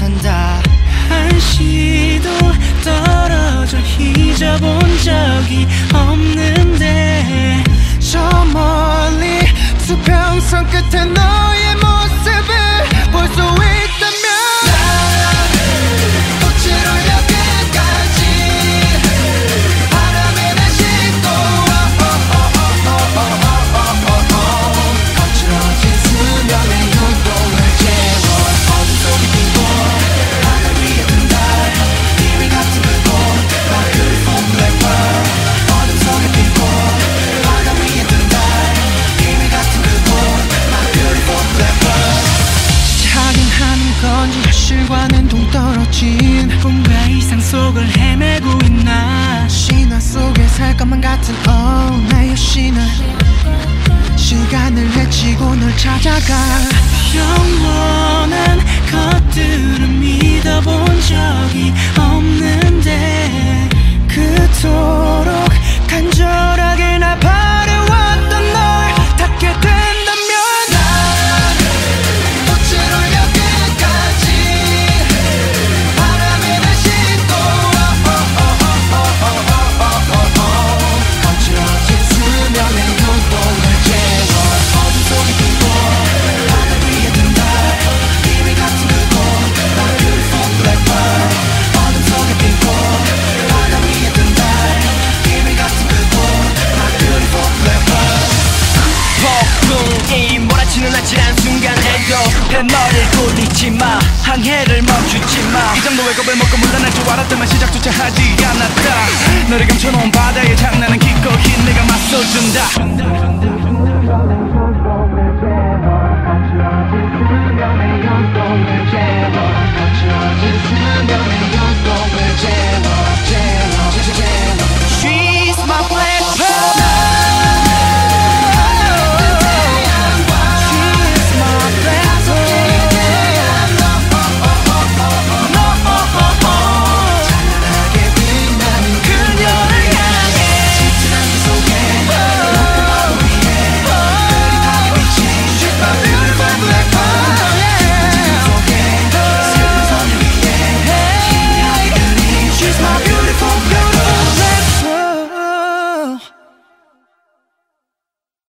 못한다 한시도 떨어져 잊어본 적이 동떨어진 꿈과 이상 속을 헤매고 있나? 신화 속에 살 것만 같은 oh 나의 신화. 시간을 헤치고 널 찾아가. 영원한 것들을 믿어본 적이 순간에도 뱃머리를 굴리지 마? 항해를 멈추지 마 이 정도의 겁을 먹고 물러날 줄 알았더만 시작조차 하지 않았다. 너를 감춰놓은 바다의 장난은 기꺼이 내가 맞서준다